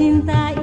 心在